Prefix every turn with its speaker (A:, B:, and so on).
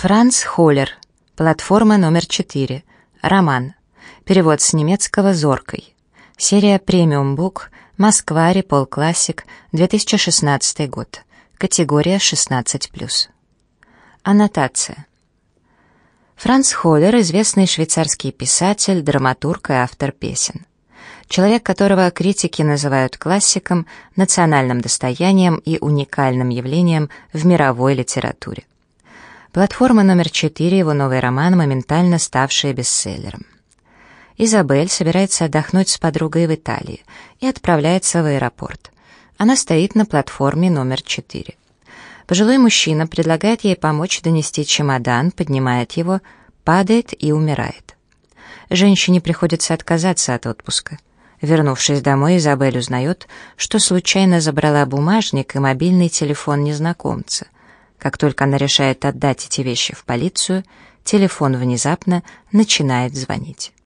A: Франц Холлер. Платформа номер 4. Роман. Перевод с немецкого «Зоркой». Серия «Премиум Бук». Москва. Репол Классик. 2016 год. Категория 16+. Аннотация. Франц Холлер — известный швейцарский писатель, драматург и автор песен. Человек, которого критики называют классиком, национальным достоянием и уникальным явлением в мировой литературе. Платформа номер 4, его новый роман, моментально ставший бестселлером. Изабель собирается отдохнуть с подругой в Италии и отправляется в аэропорт. Она стоит на платформе номер 4. Пожилой мужчина предлагает ей помочь донести чемодан, поднимает его, падает и умирает. Женщине приходится отказаться от отпуска. Вернувшись домой, Изабель узнает, что случайно забрала бумажник и мобильный телефон незнакомца — как только она решает отдать эти вещи в полицию, телефон внезапно начинает звонить.